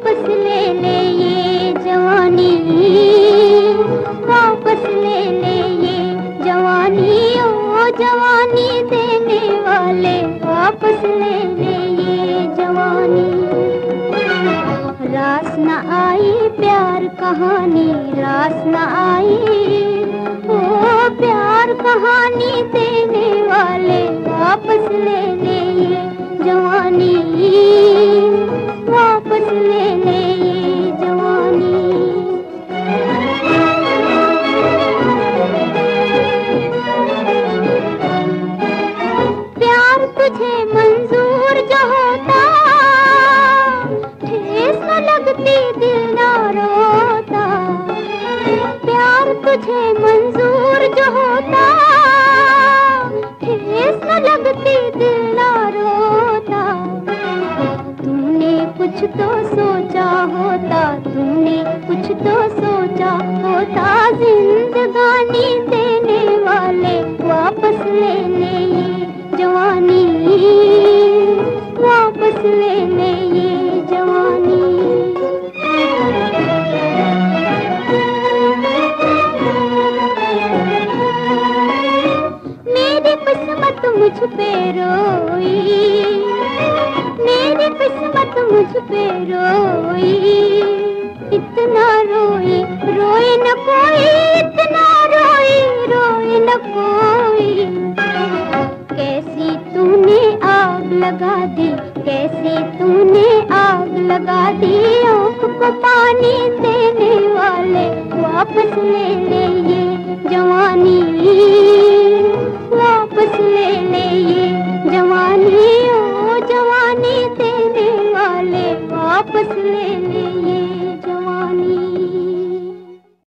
वापस ले ले ये जवानी। वापस ले ले ये जवानी, ओ जवानी देने वाले। वापस ले ले ये जवानी। रास न आई प्यार कहानी, रास न आई। ओ प्यार कहानी देने वाले। वापस ले ले ये तुझे मंजूर जो होता, ठेस न लगती दिल ना रोता। तुमने कुछ तो सोचा होता, तुमने कुछ तो सोचा होता। मुझ पे रोई। मेरी किस्मत मुझ पे रोई। इतना रोई रोई न कोई, इतना रोई रोई न कोई। कैसी तूने आग लगा दी, कैसी तूने आग लगा दी, आँख को पानी देने वाले वापस ले